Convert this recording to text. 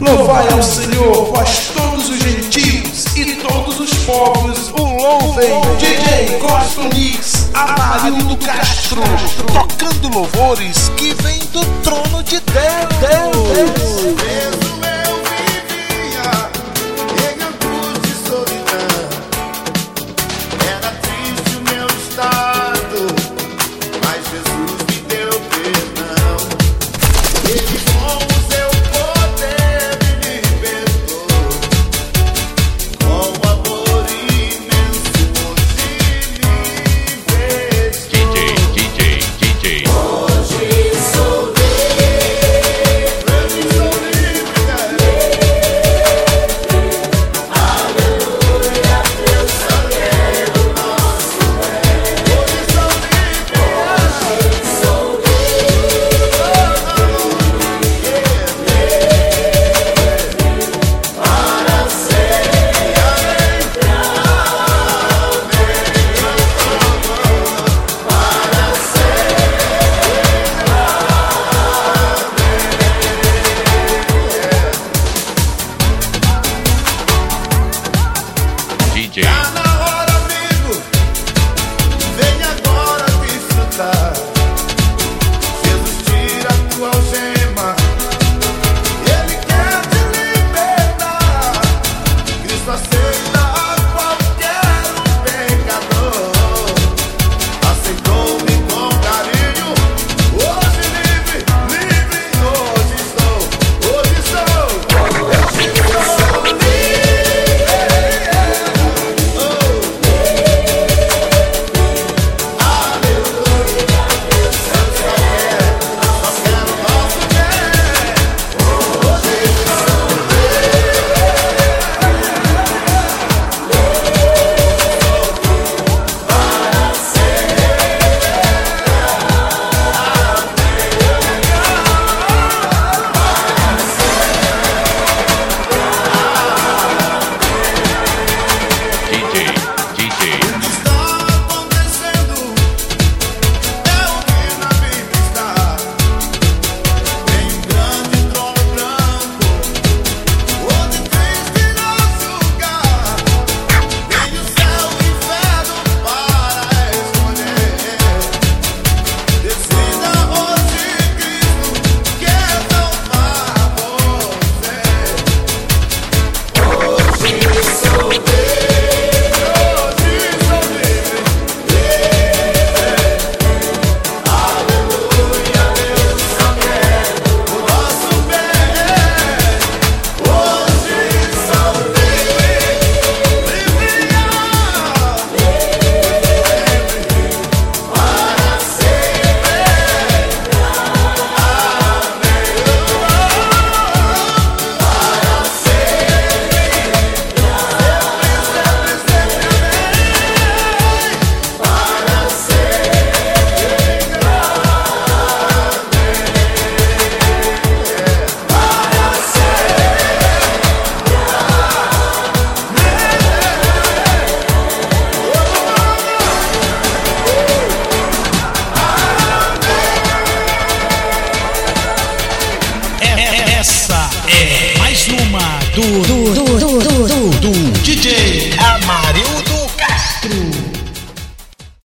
Louvai ao Senhor, vós todos os gentios e todos os povos, o louvem. DJ Costa Mix, Amarildo Castro, tocando louvores que vem do trono de Deus. Deus. na na tudo.